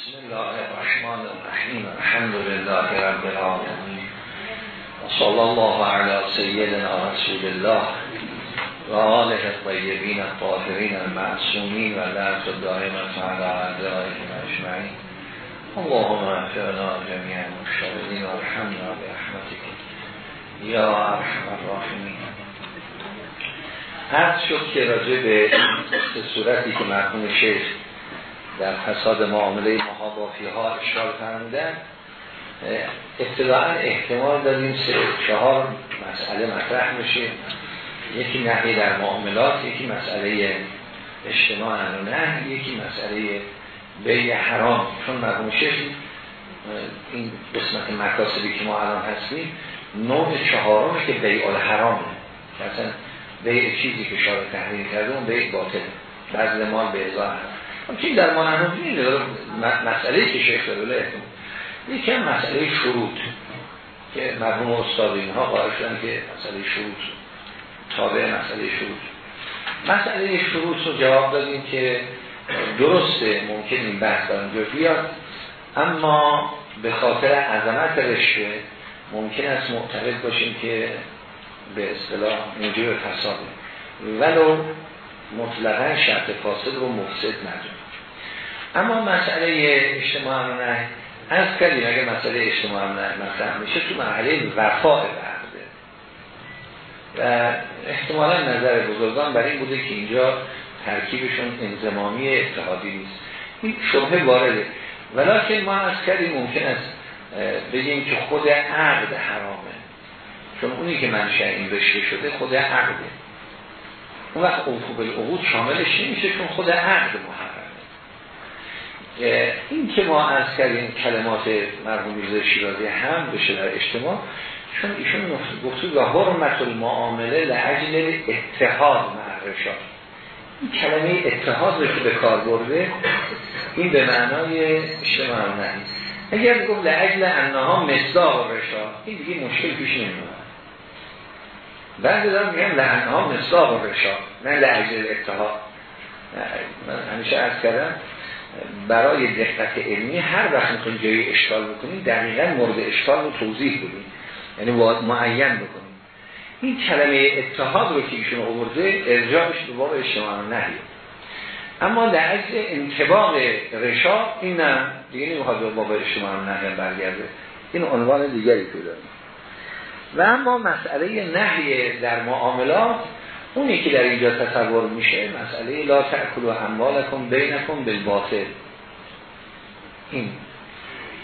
بسم الله الرحمن الرحیم. الحمد لله رب العالمين وصلى الله على سيدنا رسول الله و آله الطیبین الطاهرین المعصومین و لعت دائمت على اعدائهم اجمعین. اللهم اغفرنا جميعا مشتغلین و برحمتك یا ارحم الراحمین. هر شد که راجع به صورتی که مرحوم شیخ در فساد معامله محابافی ها اشکال فرمودن ابتداعا احتمال داریم سه چهار مسئله مطرح میشه یکی نهی در معاملات یکی مسئله اجتماع نه یکی مسئله بیع حرام. چون مرحوم این قسمت مکاسبی که ما الان هستیم نوع چهارم که بیع الحرامه. مثلا بیع چیزی که شارع تحریم کرده اون بیع باطل. بعض مال به ازا چین در ما نهوزی مسئله که شیخ داره یکی هم مسئله شروط که مرحوم استاد اینها قائل شدن که مسئله شروط تابع مسئله شروط. مسئله شروط رو جواب دادیم که درسته ممکن این بحث در بیاد اما به خاطر عظمت رشته ممکن است معتقد باشیم که به اصطلاح موجب فساده. ولو مطلقا شرط فاسد رو مفسد نداره. اما مسئله اجتماع نه از کردیم اگه مسئله اجتماع نه مطرح میشه تو مرحله وفاء برده و احتمالا نظر بزرگان برای این بوده که اینجا ترکیبشون انزمامی اتحادی نیست. این شبه وارده. ولیکن ما از کردیم ممکن است بگیم که خود عقد حرامه. چون اونی که منشه این رشته شده خود عقده. اون وقت اوفو العقود شاملش نمیشه چون خود عقد محرمه. این که ما از کردیم کلمات مرحوم میرزا شیرازی هم بشه در اجتماع چون ایشون گفتو و حرمت المعامله لعجل اتحاد معرشا این کلمه اتحاد رو که به کار برده این به معنای اجتماع نه. اگر گفت لعجل انها مصداق رشا این دیگه مشکل پیش نمیاد. بعد دارم میگم لعنها مصداق رشا نه لعجل اتحاد من همیشه از کردم برای دقت علمی هر وقت می‌خواین جایی اشکال بکنید دقیقا مورد اشکال رو توضیح بدید یعنی معین بکنید این کلمه اتحاد رو که ایشون آورده ارجاعش به باب اجتماع نهیه اما در عجل انتباق رشا این نه. دیگه نمی‌خواد به باب اجتماع نهیه برگرده. این عنوان دیگری که داریم. و اما مسئله نهی در معاملات اونی که در اینجا تصور میشه مسئله لا تأکل و اموالکم بینکم بالباطل. این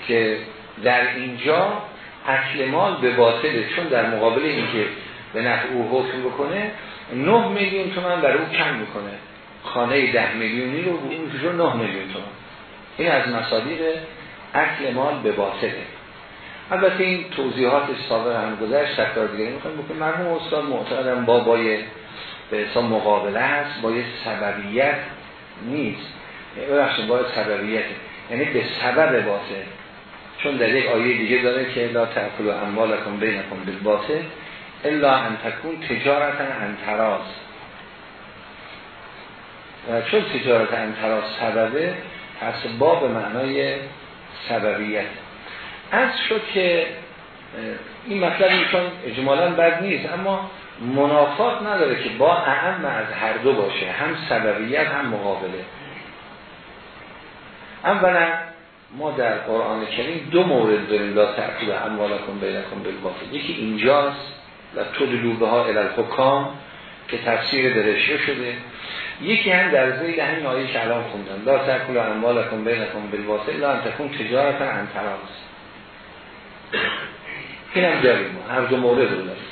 که در اینجا اکل مال به باطله چون در مقابل اینکه به نفع او حکم بکنه 9 میلیون تومن برای او کم می‌کنه. خانه ده میلیونی رو اون کشون 9 میلیون تومن این از مصادیق اکل مال به باطله. البته این توضیحات سابق هم گذشت تکرار دیگه می‌خوایم بکنیم مرحوم استاد معتقدم بابای به حساب مقابله هست با سببیت نیست. ببخشید با سببیت. یعنی به سبب باطل. چون در یک آیه دیگه داره که لا تأکلوا اموالکم بینکم بالباطل الا ان تکون تجارتا عن تراز و چون تجارت عن تراز سببه پس با معنای سببیت. از شد که این مطلب چون اجمالا بد نیست اما منافات نداره که با اهم از هر دو باشه هم سببیت هم مقابله. اولا ما در قرآن کریم دو مورد داریم لا تأکید اموالکم بینکم بالباطل. یکی اینجاست و تدلوبه ها الالحکام که تفسیر درشه شده. یکی هم در زید همین آیه که الان لا تأکید اموالکم بینکم بالباطل لا ان تکون تجارتا عن تراز این هم داریم. هر دو مورد رو داریم.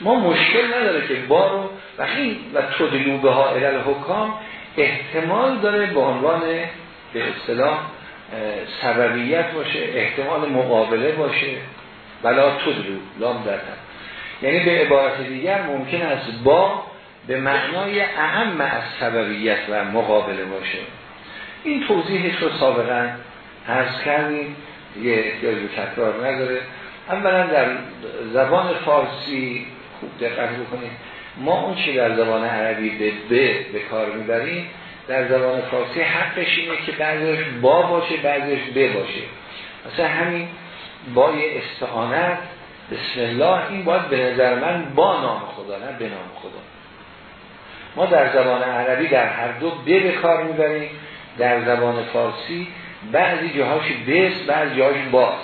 ما مشکل نداره که با رو و این و تدلوبه ها الال حکام احتمال داره به عنوان به اصطلاح سببیت باشه احتمال مقابله باشه. ولا تدلو لام در یعنی به عبارت دیگر ممکن است با به معنای اهم از سببیت و مقابله باشه. این توضیحش رو سابقا عرض کردیم. یه احتیاج به تکرار نداره. اولا در زبان فارسی خوب دقت بکنید. ما اون چی در زبان عربی به به به کار می‌بریم در زبان فارسی حقش اینه که بعضیش با باشه بعضیش ب باشه. مثلا همین بای استعانت بسم الله این باید به نظر من با نام خدا نه به نام خدا. ما در زبان عربی در هر دو به به کار می‌بریم. در زبان فارسی بعضی جاهاش بس بعضی جاهاش باز.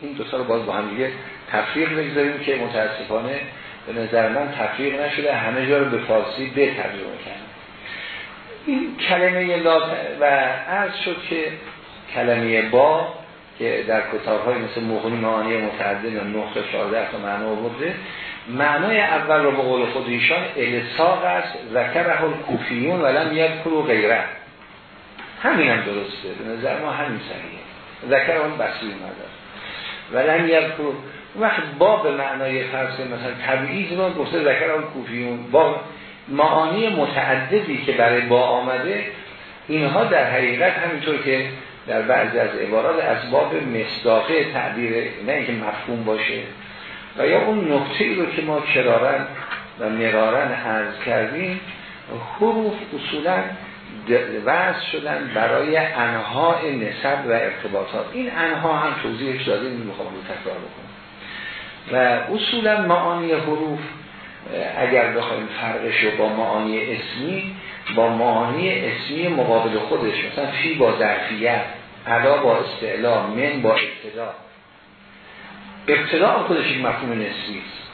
این دو رو باز با هم دیگه تفریق بگذاریم که متاسفانه به نظر من تفریق نشده. همه جا رو به فارسی به ترجمه کردن. این کلمه لا و عرض شد که کلمه با که در کتاب های مثل مغنی معانی متعدد یا نقطه 14 تا معنا آورده. معنای اول رو به قول خود ایشان الساق است ذکره الکوفیون ولم یذکر غیره. همین هم درسته. به نظر ما همین صحیحه. ذکر اون بسیار مدار ولم یذکر وقت با به معنای فرض مثلا تبعیض رو گفته ذکر اون کوفیون. با معانی متعددی که برای با آمده اینها در حقیقت همینطور که در بعضی از عبارات از باب مصداقه تعبیر نه اینکه مفهوم باشه. و یا اون نقطه ای رو که ما کرارن و مرارن عرض کردیم حروف اصولا وضع شدن برای انها نسب و ارتباطات. این انها هم توضیحش داده می‌خوام رو تکرار بکنم. و اصولا معانی حروف اگر بخوایم فرقش رو با معانی اسمی با معانی اسمی مقابل خودش مثلا فی با ظرفیت علا با استعلا من با ابتدا. ابتدا خودش یک مفهوم نسبی است.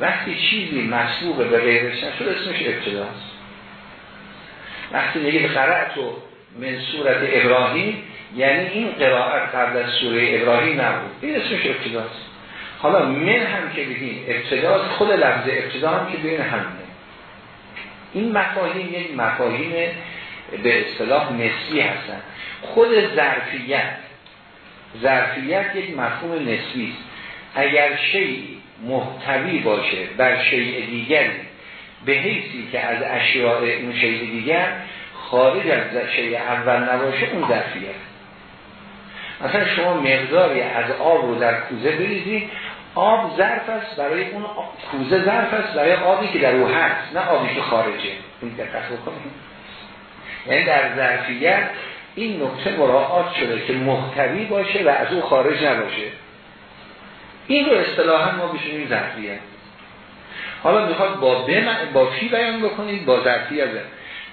وقتی چیزی مسبوق به غیرش نشد اسمش ابتداست وقتی میگه قرأت و من صورت ابراهیم یعنی این قرائت قبل از سوره ابراهیم نبود. این اسمش ابتداست. حالا من هم که بگیم ابتداست خود لفظ ابتدا هم که بین همه این مفاهیم یک مفاهیم به اصطلاح نسبی هستن. خود ظرفیت ظرفیت یک مفهوم نسبی است. اگر شیء محتوی باشه بر شیء دیگری به حیثی که از اشیاء اون شیء دیگر خارج از شیء اول نباشه اون ظرفیت مثلا شما مقداری از آب رو در کوزه بریزید آب ظرف است برای اون کوزه ظرف است برای آبی که در او هست نه آبی که خارجه. این دقت بکنید. یعنی در ظرفیت این نکته مراعات شده که محتوی باشه و از او خارج نباشه. این رو اصطلاحا ما بشونیم ظرفیت. حالا می‌خواد با با فی بیان بکنید؟ با ظرفیت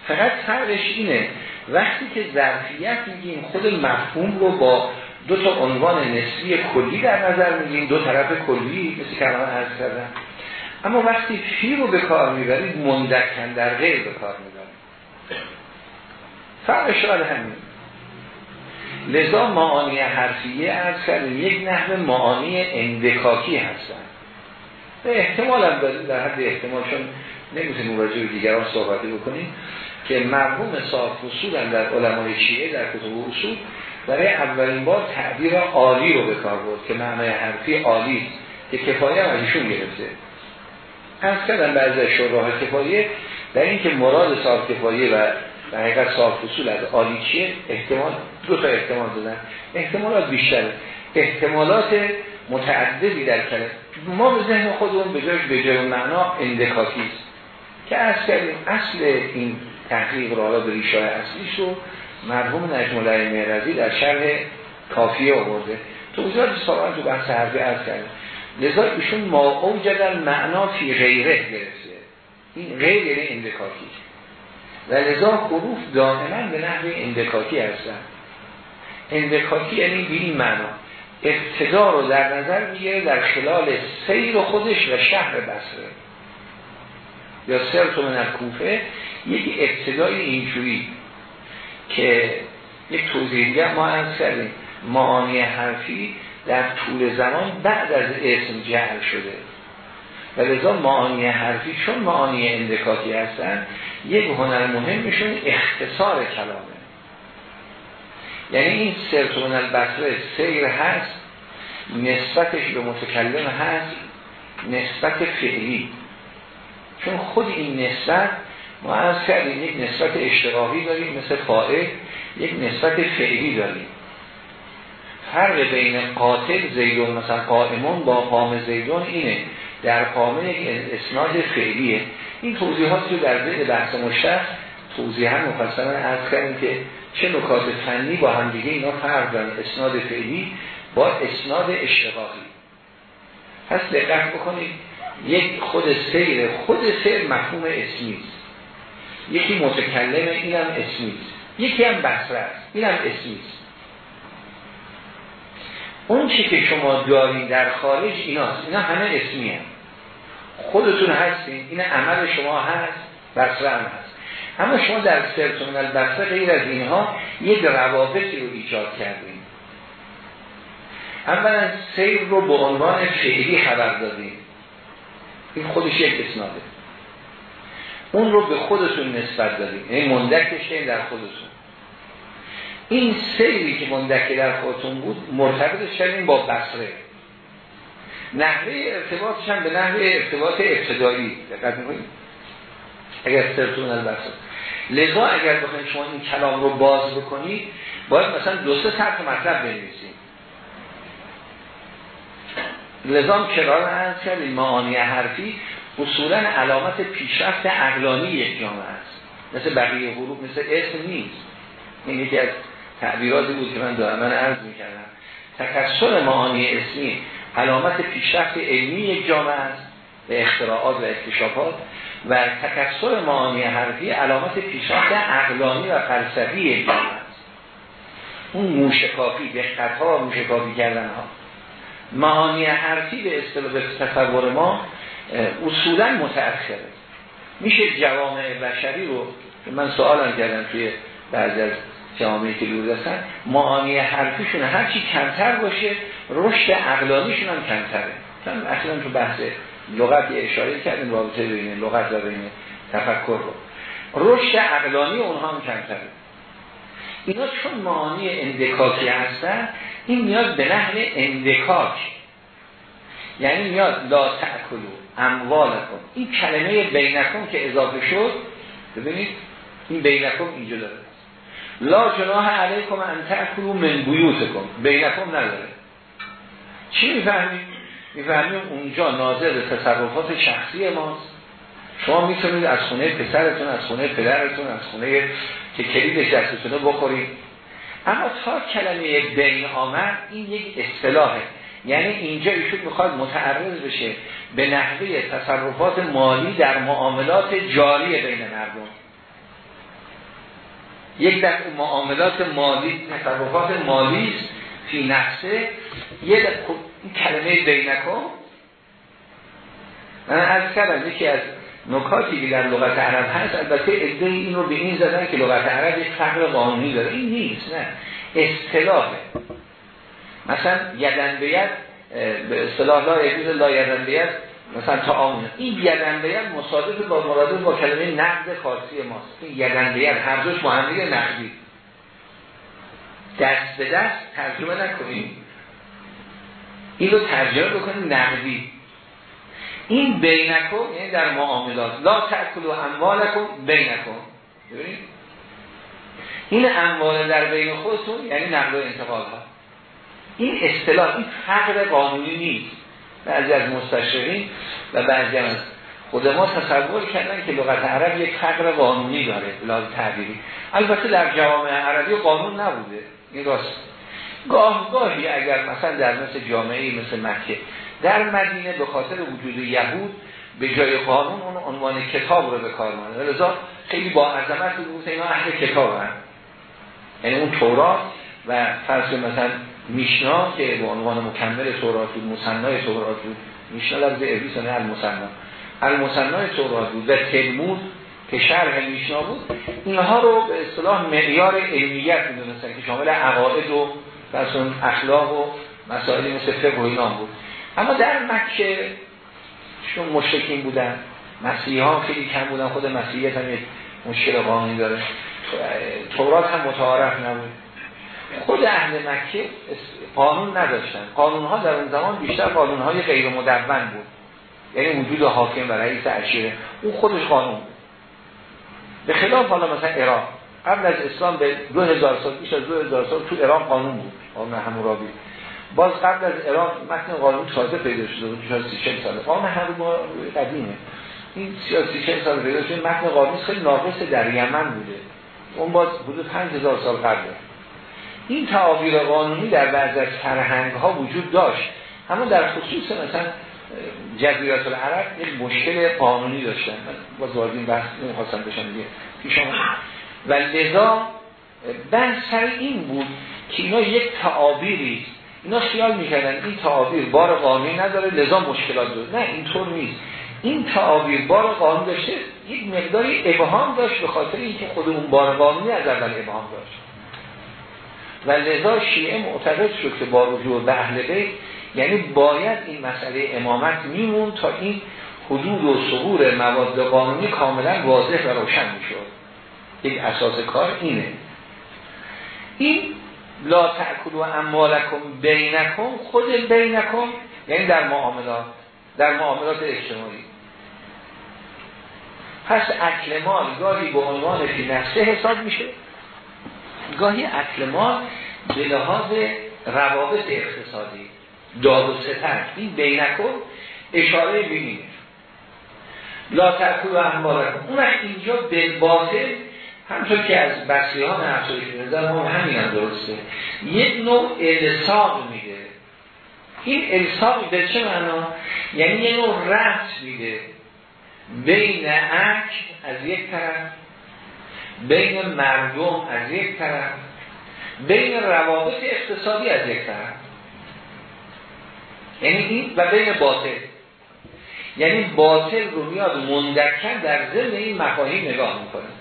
فقط فرقش اینه وقتی که ظرفیت میگیم خود مفهوم رو با دو تا عنوان نسبی کلی در نظر میگیم. دو طرف کلی مثل الان عرض کردم. اما وقتی فی رو به کار می‌برید مندکن در غیر به کار می‌برید. فرق شاید همین. لذا معانی حرفیه از کردیم. یک نحو معانی اندکاکی هستن. به احتمال هم در حد احتمال چون نمی‌تونیم راجع دیگران صحبتی بکنیم که مرحوم صاحب اصول در علمای شیعه در کتب اصول برای اولین بار تعبیر عالی رو به کار برد که معنای حرفی عالی که کفایه هم ایشون گرفته. از کردن بعضی شروع کفایه در اینکه مراد صاحب کفایه و در حقیقت صاحب اصول از عالی چیه؟ احتمال دو تا احتمال دادن. احتمالات بیشتر احتمالات متعددی در کلمه. ما به ذهن خودمون به جایش به جای معنا اندکاتی است. که از کردیم اصل این تحقیق را به ریشای اصلیش رو مرحوم نجم معرضی در شرح کافیه آورده. توضیحات سابقا تو بحث حرفی عرض کرده لذا ایشون ما اوجدن معنا فی غیره گرفته این غیر یعنی اندکاکی و لذا حروف دائما به نحو اندکاکی هستن. اندکاکی یعنی این معنا. ابتدا رو در نظر می‌گیره در خلال سیر خودش و شهر بسره یا سر تو من کوفه یک ابتدای اینجوری که یک توضیح ما از کردیم. معانی حرفی در طول زمان بعد از اسم جعل شده. و لذا معانی حرفی چون معانی اندکاتی هستن یک هنر مهمشون اختصار کلامه. یعنی این سرتون البصره سیر هست نسبتش به متکلم هست نسبت فعلی. چون خود این نسبت ما از کردیم یک نسبت اشتراحی داریم مثل فائل یک نسبت فعلی داریم. فرق بین قاتل زیدون مثلا قائمون با قام زیدون اینه در قامه اسناد فعلیه. این توضیحات رو در ذهن بحث مشتر توضیح هم مفصلا عرض کردیم که چه نکات فنی با هم دیگه اینا فرق دارن اسناد فعلی با اسناد اشتقاقی پس دقت بکنید یک خود سیر خود سیر مفهوم اسمیست یکی متکلمه اینم اسمیست یکی هم بسره است اینم اسمیست اون چی که شما دارین در خارج ایناست اینا همه اسمی هم. خودتون هستین این عمل شما هست هست. اما شما در سرتون البسره غیر از اینها یک روابطی رو ایجاد کردیم اولا سیر رو به عنوان فعلی خبر دادیم این خودش یک اسناده. اون رو به خودتون نسبت دادیم یعنی مندکش در خودتون. این سیری که مندکی در خودتون بود مرتبط شدیم با بصره. نحوه ارتباطش هم به نحوه ارتباط ابتدایی. دقت می‌کنید؟ اگر سرتون البته لذا اگر بخواید شما این کلام رو باز بکنید باید مثلا دو سه سطح مطلب بنویسید. لذا کرار هست کردیم معانی حرفی اصولا علامت پیشرفت عقلانی یک جامعه است. مثل بقیه حروف مثل اسم نیست. این یکی از تعبیراتی بود که من دارم من عرض می‌کردم. تکسر معانی اسمی علامت پیشرفت علمی یک جامعه است. به اختراعات و اکتشافات و تکسر معانی حرفی علامت پیشرفت عقلانی و فلسفی است. اون موشکافی به خطا موشکافی کردن ها معانی حرفی به اصطلاح تصور ما اصولا متأخره. میشه جوامع بشری رو من سوالم کردم توی بعضی از جامعه که دور هستن معانی حرفیشون هرچی کمتر باشه رشد عقلانیشون هم کمتره. اصلا تو بحث لغت اشاره کردیم رابطه بین لغت و بین تفکر رو. رشد عقلانی اونها هم کمتره. اینا چون معانی اندکاکی هستن این میاد به نحو اندکاک. یعنی میاد لا تأکلو اموالکم. این کلمه بینکم که اضافه شد ببینید این بینکم اینجا داره. لا جناح علیکم ان تأکلوا من بیوتکم. بینکم نداره. چی می‌فهمیم؟ می‌فهمیم اونجا ناظر به تصرفات شخصی ماست. شما می‌تونید از خونه پسرتون از خونه پدرتون از خونه که کلیدش دستتونه بخورید. اما تا کلمه بین آمد این یک اصطلاحه. یعنی اینجا ایشون می‌خواد متعرض بشه به نحوه تصرفات مالی در معاملات جاری بین مردم. یک در معاملات مالی تصرفات مالی فی نفسه یه این کلمه بینکم. من از کردم یکی از نکاتی که در لغت عرب هست البته ادعای این رو به این زدن که لغت عرب یک فقر قانونی داره. این نیست نه. اصطلاحه. مثلا یدن بیت به اصطلاح لا یجوز لا یدن بیت مثلا تا آمونه این یدن بیت مصادف با مرادف با کلمه نقد خاصی ماست. این یدن بیت هر دوش با نقدی. دست به دست ترجمه نکنیم. این رو ترجمه بکنیم نقدی این بینکم یعنی در معاملات. لا تأکلو اموالکم بینکم. ببینید؟ این اموال در بین خودتون یعنی نقل و انتقال ها. این اصطلاح این فقر قانونی نیست. بعضی از مستشرقین و بعضی از خود ما تصور کردن که لغت عرب یک فقر قانونی داره لازم تعبیری البته در جوامع عربی قانون نبوده. این راست. گاه گاهی اگر مثلا در مثل جامعه مثل مکه در مدینه به خاطر وجود یهود به جای قانون اون عنوان کتاب رو به کار مانده لذا خیلی با عظمت بود اینا اهل کتاب هم یعنی اون تورات و فرض مثلا میشنا که به عنوان مکمل تورات بود مصنای تورات بود. میشنا لفظ ابلیس نه المصنا المصنای تورات بود. و تلمود که شرح میشنا بود اینها رو به اصطلاح معیار علمیت می‌دونستن که شامل عقاید و مثلا اخلاق و مسائلی مثل فقه و اینا بود. اما در مکه چون مشرکین بودن مسیحی ها خیلی کم بودن خود مسیحیت هم یک مشکل قانونی داره. تورات هم متعارف نبود. خود اهل مکه قانون نداشتن. قانون ها در اون زمان بیشتر قانون های غیر مدون بود. یعنی وجود حاکم و رئیس عشیره. اون خودش قانون بود. به خلاف حالا مثلا ایران قبل از اسلام به 2000 سال بیش از 2000 سال تو ایران قانون بود قانون حمورابی. باز قبل از ایران متن قانون تازه پیدا شده بود 30 سال قانون حمورابی قدیمه. این سیاسی چه سال پیدا شده متن قامیز خیلی ناقص در یمن بوده. اون باز حدود 5000 سال قبله. این تعابیر قانونی در بعض از فرهنگ ها وجود داشت. اما در خصوص مثلا جزیرات العرب یک مشکل قانونی داشتن. باز وارد بحث نمی‌خواستم بشم دیگه. پیش و لذا بحث سر این بود که اینا یک تعابیری اینا خیال می‌کردن این تعابیر بار قانونی نداره لذا مشکلات داره. نه اینطور نیست. این تعابیر بار قانونی داشته یک مقداری ابهام داشت به خاطر اینکه خود اون بار قانونی از اول ابهام داشت. و لذا شیعه معتقد شد که با رجوع به اهل بیت یعنی باید این مسئله امامت میمون تا این حدود و صغور مواد قانونی کاملا واضح و روشن می‌شد. یک اساس کار اینه. این لا تأکل و اموالکم بینکم خود بینکم یعنی در معاملات در معاملات اجتماعی. پس اکل مال گاهی به عنوان فی نفسه حساب میشه. گاهی اکل مال به لحاظ روابط اقتصادی داد و ستن این بینکم اشاره بینید لا تأکل و اموالکم. اون اینجا بالباطل همطور که از بسیان افسایی که ما همین هم درسته. یک نوع الساق میده. این الساق به چه معنا؟ یعنی یه نوع رفت میده بین اک از یک طرف بین مردم از یک طرف بین روابط اقتصادی از یک طرف. یعنی این و بین باطل. یعنی باطل رو میاد مندکن در ضمن این مفاهیم نگاه می‌کنه.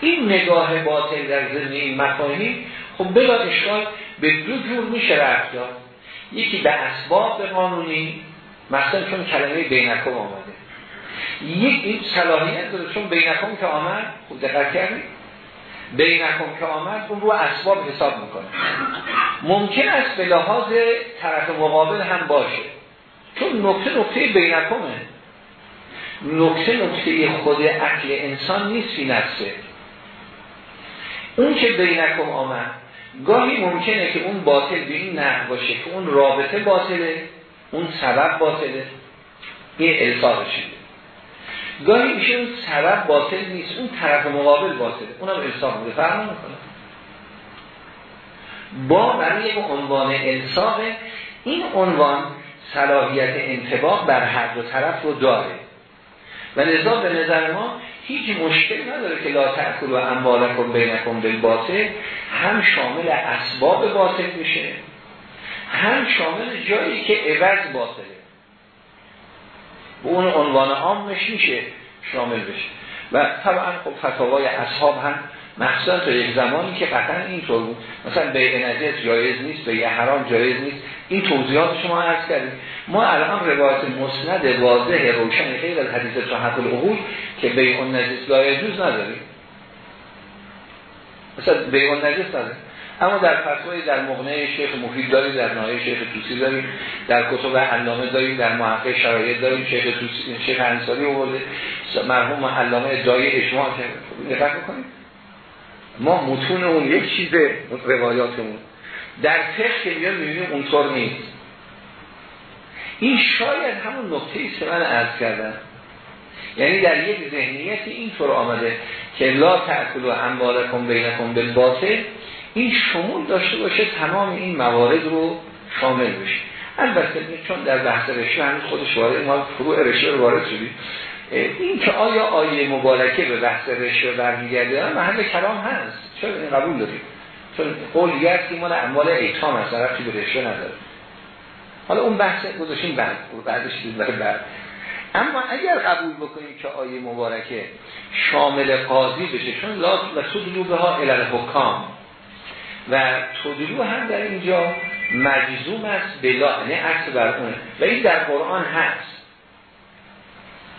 این نگاه باطل در ضمن این مفاهیم خب بلا اشکال به دو جور میشه رفت داد یکی به اسباب قانونی مثلا چون کلمه بینکم آمده. یک این صلاحیت داره چون بینکم که آمد خوب دقت کردید بینکم که آمد اون رو اسباب حساب می‌کنه. ممکن است به لحاظ طرف مقابل هم باشه. چون نکته نکته بینکمه. نکته نکته خود عقل انسان نیست فی نفسه اون که بینکم آمد گاهی ممکنه که اون باطل به این نه باشه که اون رابطه باطله اون سبب باطله. این شده گاهی میشه اون سبب باطل نیست اون طرف مقابل باطله. اونم الساق بوده فرمان می‌کنه با برای عنوان الساق این عنوان صلاحیت انتباق بر هر دو طرف رو داره. و لذا به نظر ما هیچ مشکل نداره که لا تأکل و اموالکم بینکم بالباطل هم شامل اسباب باطل میشه هم شامل جایی که عوض باطله. به اون عنوان عامش میشه شامل بشه. و طبعا خب فتاوای اصحاب هم مخصوصا تا یک زمانی که قطعا اینطور بود. مثلا به نجس جایز نیست به حرام جایز نیست. این توضیحات شما عرض کردیم. ما الان روایت مسند واضح روشن خیلی از حدیث صحت العقول که به اون نجس لا یجوز نداریم مثلا به اون نجس نداریم اما در فتوای در مغنه شیخ مفید داریم در نهایه شیخ توسی داریم در کتب علامه داریم در محقق شرایط داریم. شیخ توسی شیخ انصاری آورده. مرحوم علامه ادعای اجماع کرده. دقت بکنید. ما متون اون یک چیز روایاتمون. در فقه که میاد می‌بینیم اونطور نیست. این شاید همون نقطه است که من عرض کردم. یعنی در یک ذهنیت اینطور آمده که لا تأکل و اموالکم بینکم بالباطل این شمول داشته باشه تمام این موارد رو شامل بشه. البته چون در بحث رشوه همین خودش وارد ما فروع رشوه رو وارد شدید این که آیا آیه مبارکه به بحث رشوه برمیگرده محل کلام هست. چرا این قبول داریم؟ چون قول که مال اموال ایتام هست رفتی به رشوه نداره. حالا اون بحث گذاشیم بعد بعدش دید بعد. اما اگر قبول بکنیم که آیه مبارکه شامل قاضی بشه چون لا و تدلو به ها الال حکام و تدلو هم در اینجا مجزوم است بلا نه عکس بر اونه و این در قرآن هست.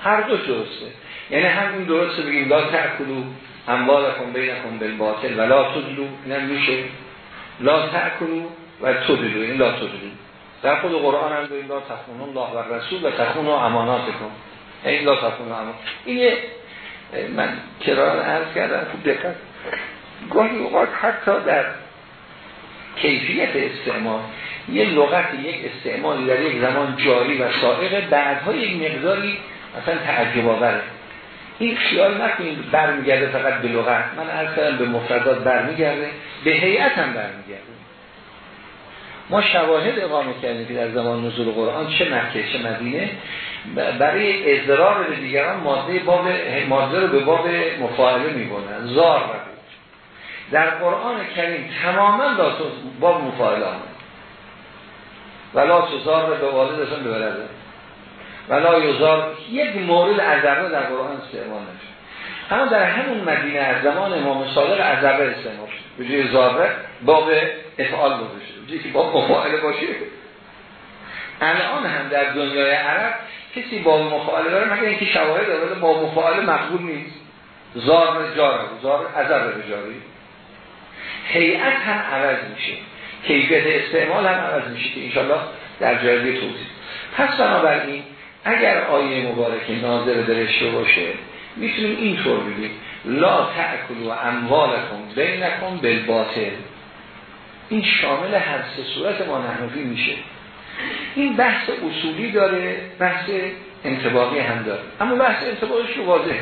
هر دو درسته. یعنی همین درسته بگیم لا تأکلو اموالکم بینکم بالباطل و لا تدلو اینم میشه. لا تأکلو و تدلو این لا تدلو در خود قرآن هم داریم لا تخونون الله و رسول و تخونو اماناتکم. این لا تخونو امان این من کرار عرض کردم خوب دقت. گاهی اوقات حتی در کیفیت استعمال یه لغت یک استعمالی در یک زمان جاری و سائقه بعدها یک مقداری مثلا تعجب آوره. این خیال نکنید برمیگرده فقط به لغت. من عرض کردم به مفردات برمیگرده به هیئت هم برمیگرده. ما شواهد اقامه کردیم که در زمان نزول قرآن چه مکه چه مدینه برای اضرار به دیگران ماده باب ماده رو به باب مفاعله میبونن زار رو در قرآن کریم تماما باب مفاعله آمد ولا تزار به والد اصلا ببرده ولا یزار یک مورد عذبه در قرآن استعمال نشد اما در همون مدینه از زمان امام صادق عذبه استعمال شد. به جای زاره باب افعال گذاشته. جایی که باب مفاعله باشه. الان هم در دنیای عرب کسی با مفاعله داره مگر اینکه شواهد داره با مفاعله مقبول نیست. زار جاره زار عذبه جاری. هیئت هم عوض میشه. کیفیت استعمال هم عوض میشه که انشالله در جای توضیح. پس بنابراین اگر آیه مبارکه ناظر درشته باشه می‌تونیم اینطور بگیم. لا تأکل و اموالکم بینکم بالباطل. این شامل هر سه صورت ما نحنفی میشه. این بحث اصولی داره بحث انتباقی هم داره. اما بحث انتباقیش رو واضح.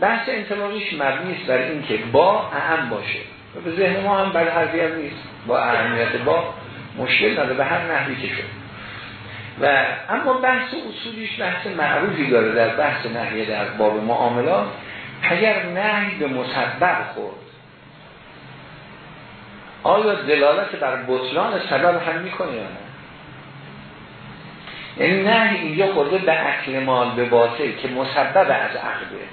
بحث انتباقیش مبنی است بر اینکه با اهم باشه. به ذهن ما هم بر هم نیست. با اهمیت با مشکل نداره. به هر نحوی که شد. و اما بحث اصولیش بحث معروفی داره در بحث نحیه در باب معاملات. اگر نهی به مسبب خورد آیا دلالت بر بطلان سبب هم می‌کنه یا نه؟ یعنی نه اینجا خورده به اکل مال به باطل که مسبب از عقده.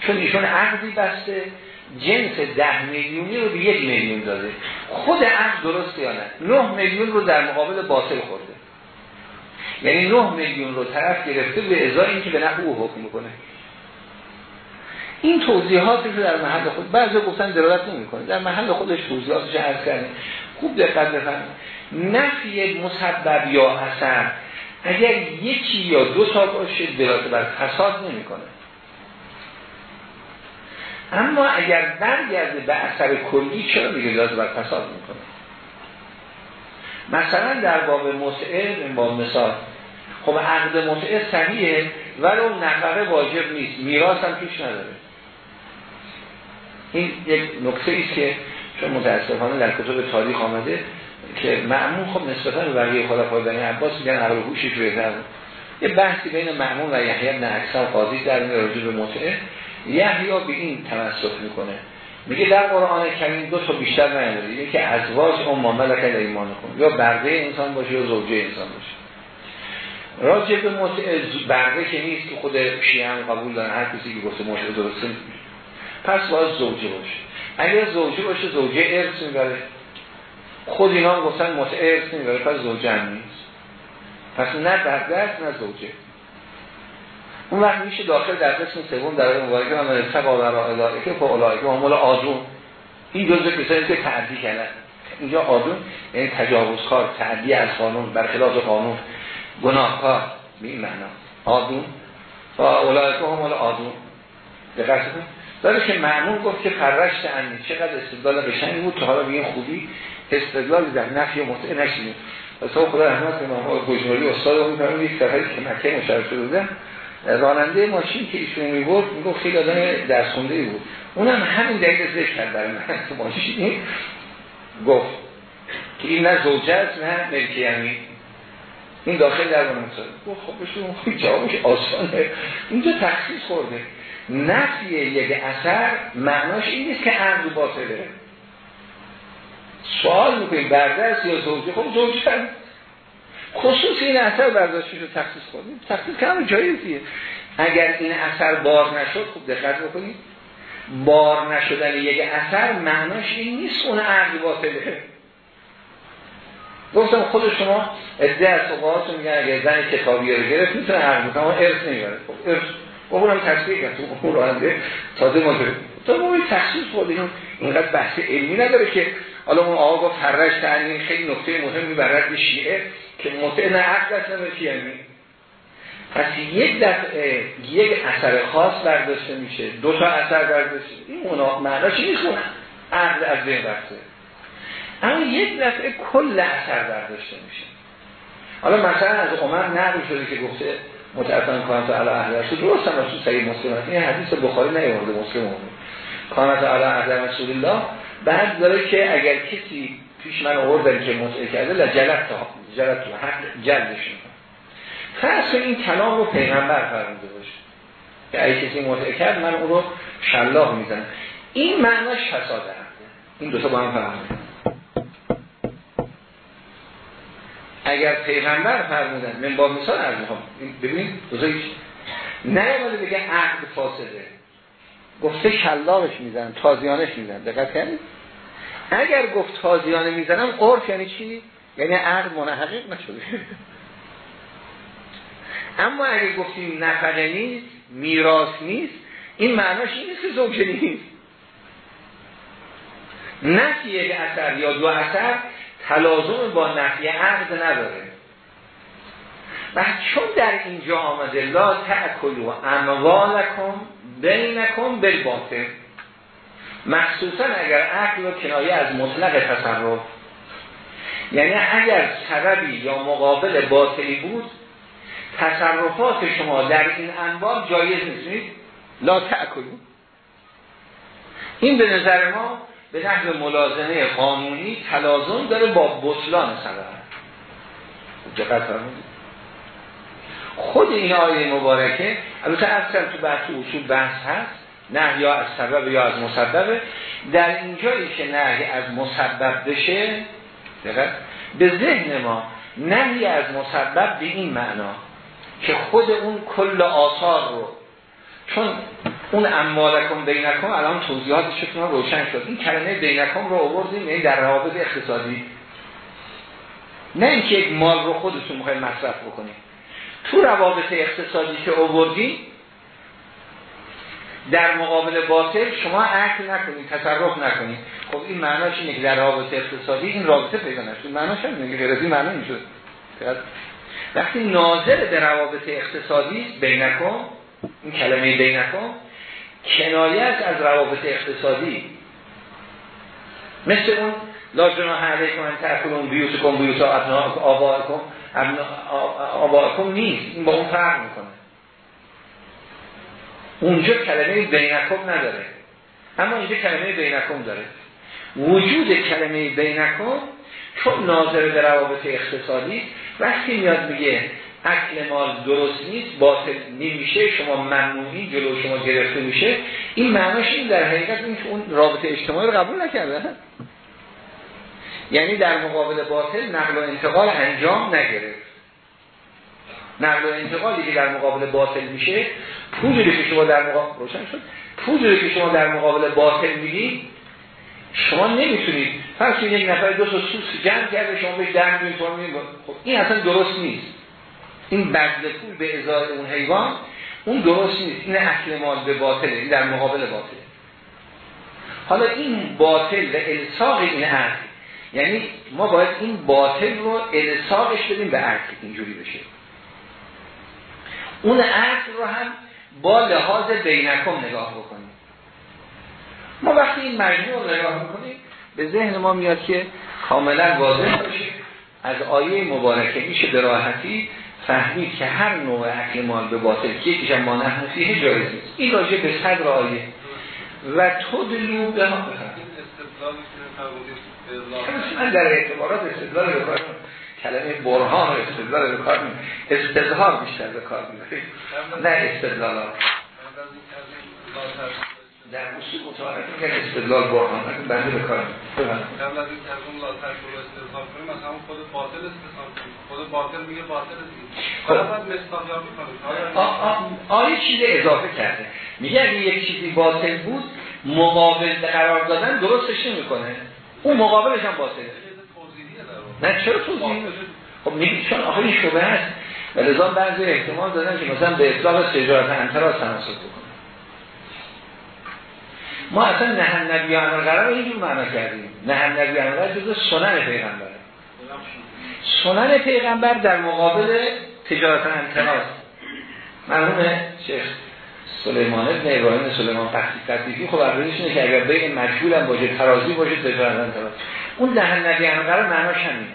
چون ایشون عقدی بسته جنس ده میلیونی رو به یک میلیون داده. خود عقد درست یا نه؟ نه میلیون رو در مقابل باطل خورده. یعنی نه میلیون رو طرف گرفته به ازای اینکه به نفع او حکم کنه این توضیحاتی رو در محل خود بعضی گفتن دلالت نمی‌کنه. در محل خودش توضیحاتش عرض کردیم خوب دقت بفرمایید. نفی مسبب یا اثر اگر یکی یا دو تا باشه دلالت بر فساد نمی‌کنه. اما اگر برگرده به اثر کلی چرا دیگه دلالت بر فساد می‌کنه؟ مثلا در باب متعه با مثال خب عقد متعه صحیحه ولو نفقه واجب نیست. میراث هم توش نداره. این یک نکته است که چون متاسفانه در کتب تاریخ آمده که معمون خب نسبتا به بقیه خلفای بنی عباس میگن عقل هوشش بهتر یه بحثی بین معمون و یحیی بن اکثر قاضی در راجع به متعه یحیی به این تمسک می‌کنه. میگه در قرآن کریم دو تا بیشتر نداره یکی ازواج اون مملکت ایمان کن. یا برده انسان باشه یا زوجه انسان باشه. راجع به برده که نیست که خود شیعه قبول دارن. هر کسی که گفته متعه درسته پس باید زوجه باشه. اگر زوجه باشه زوجه ارث می‌بره. خود اینا هم گفتن متعه ارث نمی‌بره. پس زوجه هم نیست. پس نه دست نه زوجه. اون وقت میشه داخل در قسم سوم در آیه مبارکه من را که فاولائک و همول آدون این جزء کسانی که تعدی کردن. اینجا آدون یعنی تجاوزکار تعدی از قانون برخلاف قانون. گناهکار. به این معنا. آدون و اولئک همول آدون دقت داره که معمول گفت که فرشت انی چقدر استدلال قشنگی بود. که حالا این خوبی. استدلال در نفی مطعه نشینیم و سو خدا رحمت امام گجمالی استاد اون یک سفری که مکه مشارف شده. بودن راننده ماشین که ایشون می‌برد می‌گفت خیلی آدم درس خونده بود. اونم همین دلیل ذکر کرد برای من. تو ماشین گفت که این نه زوجه است نه ملکی یعنی. این داخل در مثال گفت خب بشون جوابش آسانه. اینجا تخصیص خورده. نفی یک اثر معناش این نیست که عقل باطله. سوال می‌کنیم بردست یا زوجه؟ خب زوجه هم خصوص این اثر برداشتش رو تخصیص کنیم. تخصیص کم جایزیه اگر این اثر بار نشد خوب دقت بکنید. بار نشدن یک اثر معناش این نیست اون عقل باطله. گفتم خود شما ادعا از فقهاتون میگن اگر زن کتابی رو گرفت می‌تونه عقل بکنه. اما ارث نمی‌بره. خب ارث. اونم تصدیق کرد اون راننده تازه ما تا ما این تخصیص بودیم اینقدر بحث علمی نداره که حالا اون آقا گفت فرش خیلی نکته مهمی بر رد شیعه. که مطعه نه عقد است نه یعنی؟ پس یک دفعه یک اثر خاص برداشته میشه دو تا اثر برداشته این معناش نیست؟ عقد از بین رفته. اما یک دفعه کل اثر برداشته میشه. حالا مثلا از عمر نقل شده که گفته متأثران کانت علی اهل رسول درست هم رسول صحیح مسلم این حدیث بخاری نیورده مسلم اون کانت علی اهل رسول الله. بعد داره که اگر کسی پیش من آوردن که متعه کرده لجلت تا. جلت تا حق جلدش فرض این کلام رو پیغمبر فرموده باشه. که اگه کسی متعه کرد من اون رو شلاق می‌زنم. این معناش فساد این دو تا با هم فهمیدن اگر پیغمبر فرمودن من با مثال از می‌خوام. ببینید بزرگش نه بگه عقد فاسده. گفته شلاقش می‌زنن تازیانش می‌زنن. دقت اگر گفت تازیانه می‌زنم عرف یعنی چی؟ یعنی عقد منحقق نشده. اما اگر گفتیم نفقه نیست میراث نیست این معناش این نیست که زوجه نیست. نفی یک اثر یا دو اثر تلازم با نفی عقد نداره. و چون در اینجا آمده لا تأکلو اموالکم بینکم بالباطل. مخصوصا اگر عقل و کنایه از مطلق تصرف یعنی اگر سببی یا مقابل باطلی بود تصرفات شما در این انواع جایز نیست. لا تأکلو این به نظر ما به نحو ملازمه قانونی تلازم داره با بطلان سبب. دقت خود این آیه مبارکه البته اصلا تو بحث اصول بحث هست نه یا از سبب یا از مسببه در اینجایی که نهی از مسبب بشه دقت به ذهن ما نهی از مسبب به این معنا که خود اون کل آثار رو چون اون اموالکم بینکم الان توضیحاتش شما روشن شد. این کلمه بینکم رو آوردیم یعنی در روابط اقتصادی. نه اینکه یک مال رو خودتون می‌خواید مصرف بکنید. تو روابط اقتصادی که آوردی در مقابل باطل شما عقل نکنید تصرف نکنید. خب این معناش اینه که در روابط اقتصادی این رابطه پیدا نشد. معناش اینه که غیر معنی می‌شد وقتی ناظر به روابط اقتصادی بینکم این کلمه بینکم کنایت از روابط اقتصادی. مثل اون لا جناح علیکم ان تاکلون بیوتکم بیوت آبائکم آبائکم نیست. این با اون فرق می‌کنه. اونجا کلمه بینکم نداره. اما اینجا کلمه بینکم داره. وجود کلمه بینکم چون ناظر به روابط اقتصادی وقتی میاد میگه اکل مال درست نیست باطل نمیشه شما ممنونی جلو شما گرفته میشه این معناش این در حقیقت این اون رابطه اجتماعی رو قبول نکرده. یعنی در مقابل باطل نقل و انتقال انجام نگرفت. نقل و انتقالی که در مقابل باطل میشه پولی که شما در مقابل روشن شد. پولی که شما در مقابل باطل میگید شما نمی‌تونید. فرض یک نفر دو تا سوس جمع کرده شما بهش 10 میلیون تومان خب این اصلا درست نیست. این بذل پول به ازای اون حیوان اون درست نیست. این اصل مال به باطله. این در مقابل باطل حالا این باطل و الساق این اصل یعنی ما باید این باطل رو الساقش بدیم به اصل اینجوری بشه. اون اصل رو هم با لحاظ بینکم نگاه بکنیم. ما وقتی این مجموع رو نگاه می‌کنیم به ذهن ما میاد که کاملا واضح باشه. از آیه مبارکه میشه به راحتی فهمید که هر نوع اکل مال به باطل که یکیش هم مانع نفسیه جایز نیست. این راجع به صدر آیه. و تو دلو به ما من در اعتبارات استدلال کار کلمه برهان و استدلال به کار استظهار بیشتر به کار نه استدلالات در اصول متعارف میگن استدلال برهان نکن بنده به کار قبل از این اون لا تکل استدلال کنیم مثلا خود باطل استدلال کنیم. خود باطل میگه باطل خب. آیه چیز اضافه کرده. میگه اگه یک چیزی باطل بود مقابل قرار دادن درستش نمی‌کنه. اون مقابلش هم باطله. نه چرا توضیح خب میگه چون آخه این شبه هست. و لذا بعضی احتمال دادن که مثلا به اطلاق سجارت انتراز تناسب بکنه. ما اصلا نهن نبی قرار اینجور معنا کردیم. نهن نبی قرار جزو سنن پیغمبر. سنن پیغمبر در مقابل تجارت انتناز مرحوم شیخ سلیمان ابن ابراهیم سلیمان قصدی خب عرضیش اینه که اگر بین مجبول هم باشه ترازی باشه تجارت انتناز اون دهن نبی انقره معناش همینه.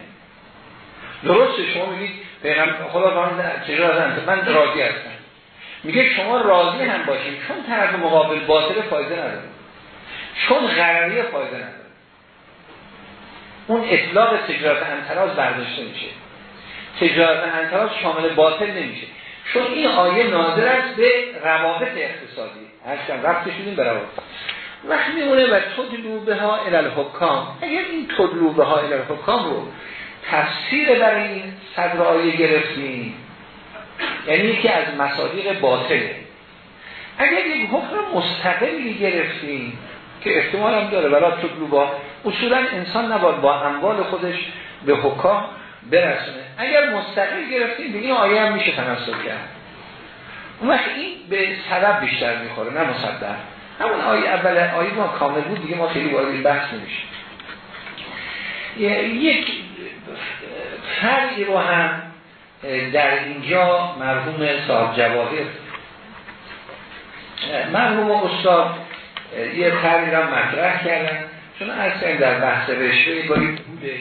درسته شما میگید پیغمبر خدا از من راضی هستم. میگه شما راضی هم باشید چون طرف مقابل باطل فایده نداره. چون غرری فایده نداره. اون اطلاق تجارت انتراز برداشته میشه. تجارت انتراز شامل باطل نمیشه. چون این آیه ناظر است به روابط اقتصادی. هرچند رفت شدیم به روابط. وقت میمونه و تدلوبه ها الالحکام اگر این تدلوبه ها الالحکام رو تفسیر برای این گرفتیم یعنی یکی از مصادیق باطله. اگر یک حکم مستقلی گرفتیم که احتمال هم داره ولی تطلوبا اصولا انسان نباید با اموال خودش به حکام برسونه. اگر مستقل گرفتیم به این آیه هم میشه تناسب کرد. اون وقت این به سبب بیشتر می‌خوره نه مصدق. همون آیه اول آیه ما کامل بود دیگه ما خیلی وارد بحث نمیشه یک فرقی رو هم در اینجا مرحوم صاحب جواهر. مرحوم استاد یه فرقی را مطرح کردن. چون اصلا در بحث رشوه گاهی بوده.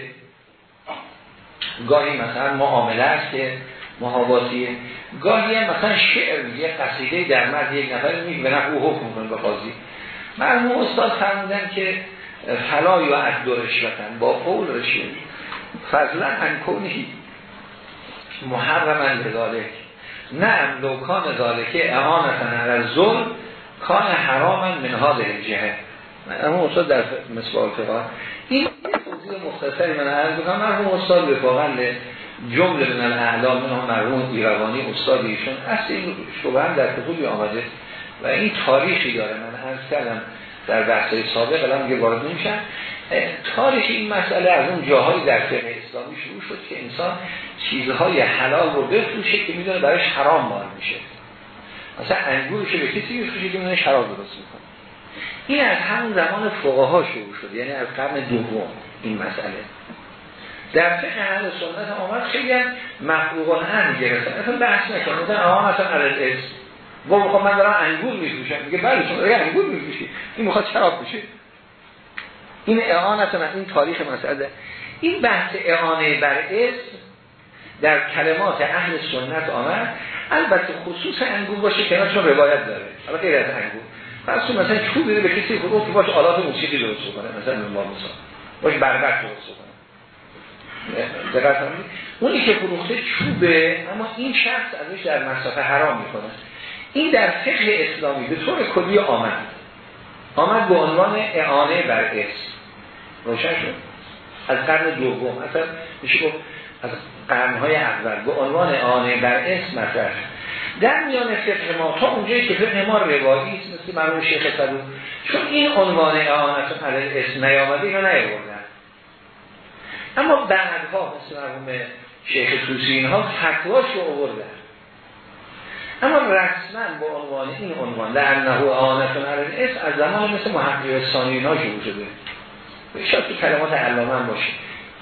گاهی مثلا معامله است که محاباتیه گاهی مثلا شعر یه قصیده در مرد یک نفر میگه به او حکم کنه به قاضی. مرحوم استاد فرمودن که فلا یا از دو رشوتن با قول رشوه فضلا انکونی محرمن ذالک نه لوکان ذالکه اعانتن از ظلم کان حرامن من هذه الجهه اما استاد در مثبال فقه این توضیح مختصری من عرض بکنم مرحوم استاد به جمله من الاعلام من مرحوم ایروانی استاد ایشون. اصل این شبه در کتبی آمده. و این تاریخی داره. من عرض کردم در بحث سابق الان میگه وارد نمیشن تاریخ این مسئله از اون جاهایی در فقه اسلامی شروع شد که انسان چیزهای حلال رو بفروشه که می‌دونه برایش حرام مال میشه. مثلا انگورش به کسی میفروشه که می‌دونه شراب درست می‌کنه. این از همون زمان فقها شروع شد. یعنی از قرن دوم این مسئله. در فقه اهل سنت آمد خیلی هم مخلوقان هم گرفتن اصلا بحث نکنه مثلا آقا مثلا عدد اسم با می‌خوام من دارم انگور میفروشم. میگه بله شما دارم انگور میفروشی. این می‌خواد شراب بشه. این اعانت این تاریخ مسئله. این بحث اعانه بر اسم در کلمات اهل سنت آمد. البته خصوص انگور باشه که چون روایت داره. حالا غیر از انگور. پس مثلا چوب به کسی فروخت باش آلات موسیقی درست کنه مثلا ما مثلا. باش بربط درست دقت اونی که فروخته چوبه اما این شخص ازش در مصرف حرام می‌کنه این در فقه اسلامی به طور کلی آمد. آمد به عنوان اعانه بر اسم روشن شد؟ از قرن دوم. اصلا میشه گفت از قرنهای اول. به عنوان اعانه بر اسم مطرح. در میان فقه ما تا اونجایی که فقه ما روایی است مثل مرحوم شیخ صدوق چون این عنوان اعانت علی اسم نیامده اینو نیاوردن اما بعدها مثل مرحوم شیخ توسی اینها فتواش رو آوردن. اما رسما با عنوان این عنوان لعنه آنتون علی اسم از زمان مثل محقق ثانی اینا شروع شده. شاید تو کلمات علامه هم باشه.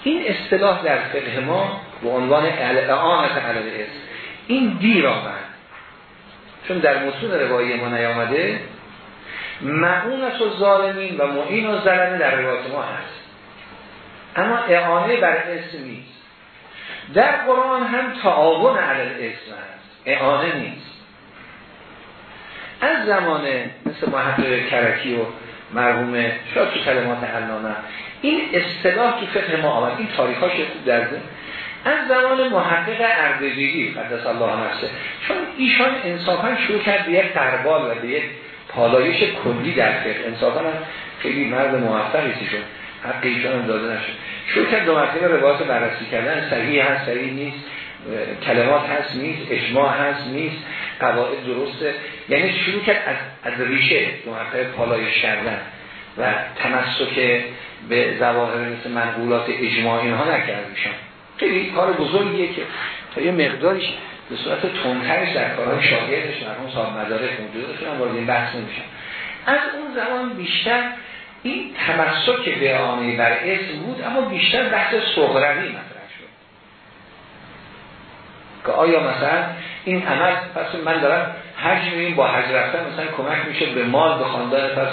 این اصطلاح در فقه ما به عنوان اعانت علی اسم این دیر آمد چون در متون روایی ما نیامده معونت و ظالمین و معین و ظلمه در روایت ما هست. اما اعانه بر اسم نیست. در قرآن هم تعاون علی اسم هست اعانه نیست. از زمان مثل محقق کرکی و مرحوم شاید تو کلمات این اصطلاح تو فقه ما آمد این تاریخاش خوب درده از زمان محقق اردبیلی قدس الله نفسه. چون ایشان انصافا شروع کرد به یک قربال و به یک پالایش کلی در فقه. انصافا هم خیلی مرد موفقی شد. حق ایشان هم داده نشد کرد دو مرتبه روایت بررسی کردن. صحیح هست صحیح نیست. کلمات هست نیست. اجماع هست نیست. قواعد درسته. یعنی شروع کرد از, از ریشه دو مرتبه پالایش کردن و تمسک به زواهر مثل منقولات اجماعی ها نکرد ایشان. خیلی کار بزرگیه که تا یه مقدارش به صورت تونترش در کارهای شاگردش مرحوم صاحب مدارک موجوده شدن وارد این بحث نمیشن از اون زمان بیشتر این تمسک به آنه بر اسم بود اما بیشتر بحث صغروی مطرح شد. که آیا مثلا این عمل پس من دارم حج میریم با حج رفتن مثلا کمک میشه به مال به خاندان پس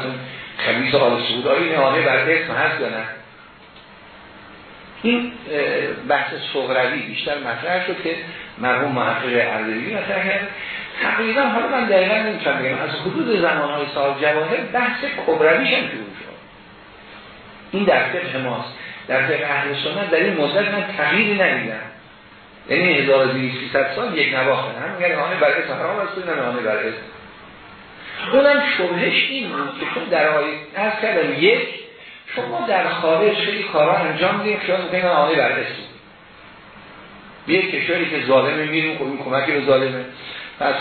خمیس آل سعود این آنه بر اسم هست یا نه؟ این بحث صغروی بیشتر مطرح شد که مرحوم محقق عرضی مطرح کرد. تقریبا حالا من دقیقا نمی‌تونم بگم از حدود زمانهای صاحب جواهر بحث کبرویش هم شد. این در فقه ماست. در فقه اهل سنت در این مدت من تغییری ندیدم. یعنی 1200 سال یک نواخته. هم میگن آنه بر اسم حرام است نه آنه بر اسم اونم شبهش این بود که چون در آیه از کردم یک شما در خارج خیلی کارا انجام دید شما می‌کنید آنه بر اسم یک کشوری که ظالمه میریم خب این کمکی به ظالمه. پس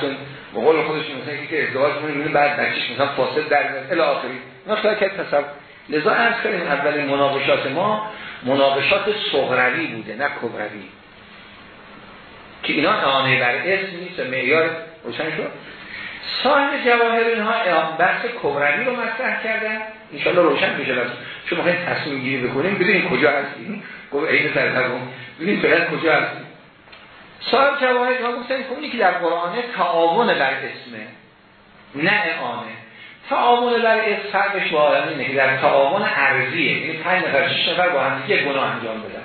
به قول خودش مثلا که ازدواج می‌کنه بعد بچه‌ش مثلا فاسد در میاد. الی آخری. اینا خیلی که تصور لذا عرض کردیم اول مناقشات ما مناقشات صغروی بوده نه کبروی. که اینا اعانه بر اسم نیست معیار روشن شد. صاحب جواهر اینها بحث کبروی رو مطرح کردن. انشاءالله روشن بشه بس چون می‌خوایم تصمیم گیری بکنیم. ببینیم کجا هستیم. گفت عین سرطبون ببینیم فعلا کجا هستیم. صاحب جواهر ها گفتن که که در قرآن تعاون بر اسمه نه اعانه. تعاون بر فرقش با اینه که در تعاون عرضیه یعنی پنج نفر شش نفر با هم یک گناه انجام بدن.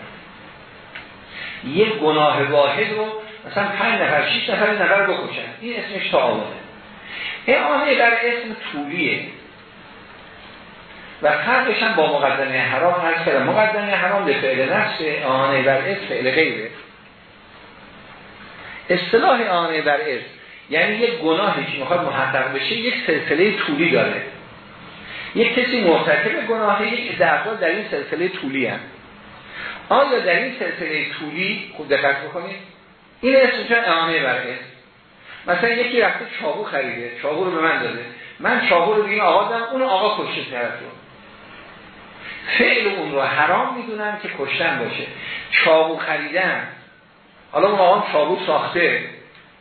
یک گناه واحد رو مثلا پنج نفر شش نفر نفر بکشن این اسمش تعاونه اعانه بر اسم طولیه. و فرقش هم با مقدمه حرام هست که مقدمه حرام به فعل نفس اعانه بر اسم فعل غیره. اصطلاح آنه بر اسم یعنی یک گناهی که می‌خواد محقق بشه یک سلسله طولی داره. یک کسی مرتکب گناهی یک افراد در این سلسله طولی هم آیا در این سلسله طولی خوب دقت بکنید این اسمشون اعانه بر اسم؟ مثلا یکی رفته چاقو خریده چاقو رو به من داده. من چاقو رو دیگه آقا اون آقا کشته طرف رو فعل اون رو حرام می‌دونم که کشتن باشه. چاقو خریدن. حالا اون آقا چابو ساخته.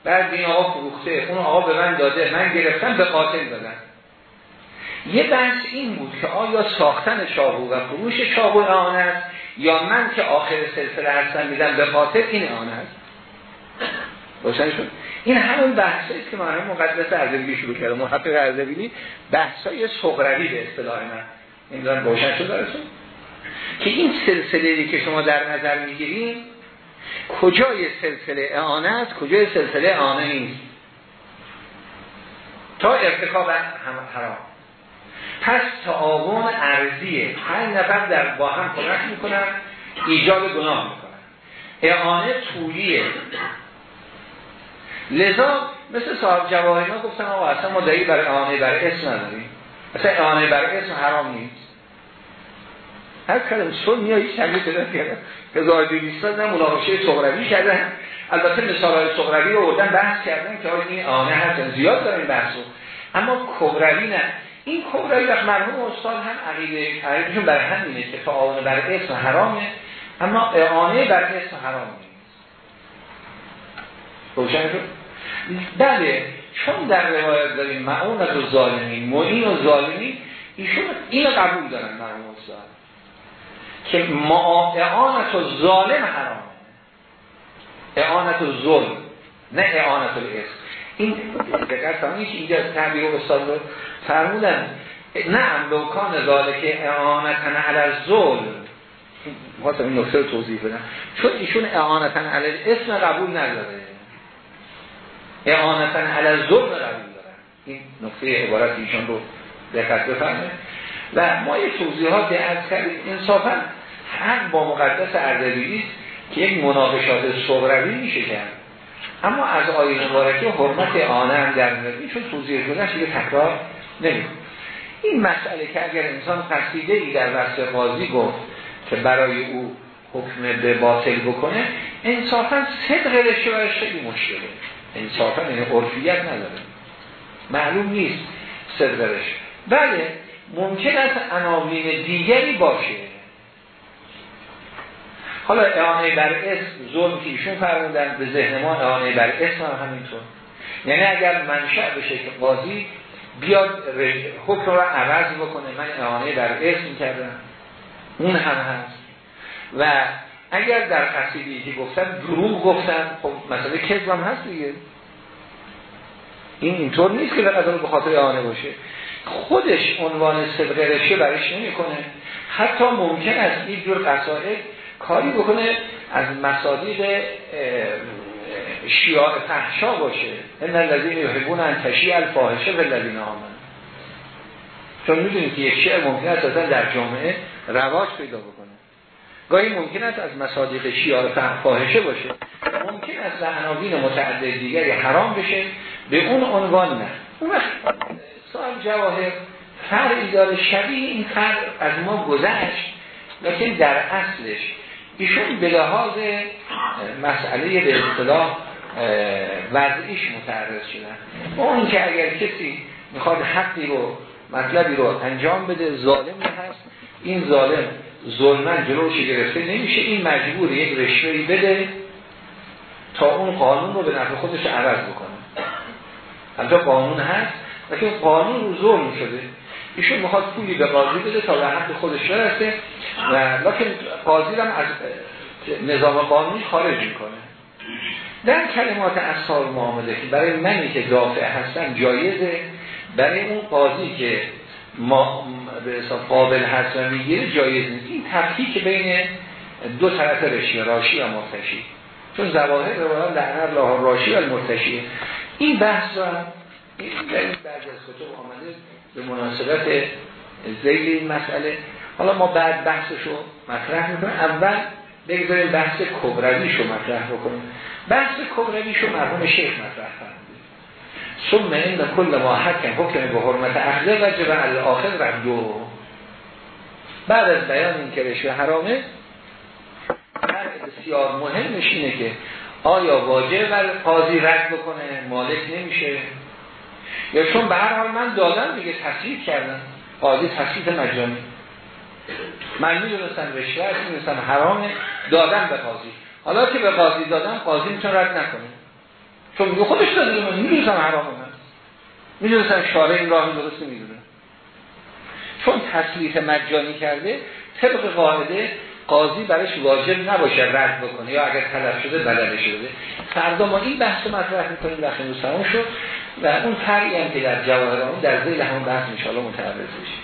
بعد این آقا فروخته اون آقا به من داده من گرفتم به قاتل دادن. یه بحث این بود که آیا ساختن چاقو و فروش چاقو آن است یا من که آخر سلسله هستم میدم به قاتل این آن است؟ روشن شد؟ این همون بحثی است که ما هم مقدس ارزبیلی شروع کرده محقق ارزبیلی بحثای صغروی به اصطلاح من. این روشن شد که این سلسله که شما در نظر می‌گیریم کجای سلسله اعانه است؟ کجای سلسله اعانه نیست. تا ارتکاب حرام. پس تعاون ارزیه هر نفر در با هم کمک می‌کنن ایجاد گناه می‌کنن. اعانه طولیه. لذا مثل صاحب جواهری ها گفتن آقا اصلا ما دایی برای اعانه برای اسم نداریم. اصلا اعانه برای اسم حرام نیست. هر کلم سن یا هیچ تغییر پیدا هزار دویست نه مناقشه صغروی کردن. البته مثال های رو بردن بحث کردن که آقای این آنه هستن زیاد دارن بحث رو. اما کبروی نه. این کبروی وقت مرحوم استاد هم عقیده عقیدشون بر همینه که تعاون بر اسم حرامه. اما اعانه بر اسم حرام نیست روشن بله. چون در روایت داریم معونت و ظالمین معین و ظالمین ایشون اینو قبول دارن مرحوم استاد. که ما اعانت و ظالم حرام. اعانت و ظلم نه اعانت و اسم این فرمونی که اینجا تعبیر استاد فرمودن. نه لوکان ذالک اعانتن علی ظلم خواستم این نکته رو توضیح بدم. چون ایشون اعانتن علی اسم قبول نداره. اعانتن علی ظلم قبول دارن این نکته عبارت ایشون رو دقت بفرمه و ما یه توضیحات از کردیم. انصافا حق با مقدس اردبیلی که یک مناقشات صغروی میشه کرد. اما از آیه مبارکه حرمت آنه هم در میاد. چون توضیح شدنش یه تکرار نمی‌کنه. این مسئله که اگر انسان قصیده ای در وقت قاضی گفت که برای او حکم به باطل بکنه انصافا صدق رشته خیلی مشکله. انصافا این یعنی عرفیت نداره. معلوم نیست صدق بله ممکن است عناوین دیگری باشه. حالا اعانه بر اسم ظلم که ایشون فرمودن به ذهن ما اعانه بر اسم هم همینطور. یعنی اگر منشأ بشه که قاضی بیاد حکم رو عوض بکنه من اعانه بر اسم کردم اون هم هست. و اگر در قصیدی که گفتن دروغ گفتن خب مثلا کذب هم هست دیگه. این اینطور نیست که لقد به خاطر اعانه باشه. خودش عنوان صدق رشه برش نمی‌کنه. حتی ممکن است این جور قصائد کاری بکنه از مصادیق شیار فحشا باشه. ان الذین یحبون ان تشیع الفاحشه الذین آمنوا. چون می‌دونید که یک شعر ممکن است در جامعه رواج پیدا بکنه. گاهی ممکن است از مصادیق شیار فاحشه باشه. ممکن است عناوین متعدد دیگری حرام بشه. به اون عنوان نه. اون وقت صاحب جواهر فرعی داره شبیه این فرق از ما گذشت لیکن در اصلش ایشون به لحاظ مسئله به اصطلاح وضعیش متعرض شدن. اون که اگر کسی می‌خواد حقی رو مطلبی رو انجام بده ظالمی هست این ظالم ظلمن جلوش گرفته نمیشه این مجبور یک رشوهی بده تا اون قانون رو به نفع خودش عوض بکنه. همچه قانون هست لیکن قانون رو ظلم شده. ایشون می‌خواد پولی به قاضی بده تا به حق خودش برسه و لیکن قاضی هم از نظام قانونی خارج می‌کنه. در کلمات اصحاب معامله برای منی که دافع هستن جایزه. برای اون قاضی که ما به حساب قابل هست و می‌گیره جایز نیست. این تفکیک بین دو طرف رشی راشی و مرتشی. چون زواهر روایان در الله راشی و مرتشی. این بحث را در این از کتب آمده به مناسبت زیل این مسئله. حالا ما بعد بحثش رو مطرح می‌کنیم. اول بگذاریم بحث کبرویش رو مطرح بکنیم. بحث کبرویش رو مرحوم شیخ مطرح کنیم ثم این کل ما حکم حکم به حرمت اخذه و جبه آخر ردو بعد از بیان این که رشوه حرامه بسیار مهمش اینه که آیا واجب بر قاضی رد بکنه مالک نمیشه. یا چون به هر حال من دادم دیگه تصریف کردم. قاضی تصریف مجانی. من می‌دونستم رشوه می‌دونستم حرامه. دادم به قاضی. حالا که به قاضی دادم قاضی می‌تونه رد نکنه. چون میگه خودش داده من می‌دونستم حرامه. من می‌دونستم شاره این راه درست می‌دونه. چون تصریف مجانی کرده طبق قاعده قاضی برش واجب نباشه رد بکنه یا اگر طلب شده بدل شده. فردا ما این بحث مطرح می‌کنیم وقتی تموم شد. و اون فرقی هم که در جواهر در ذیل همون بحث ان متعرض بشه.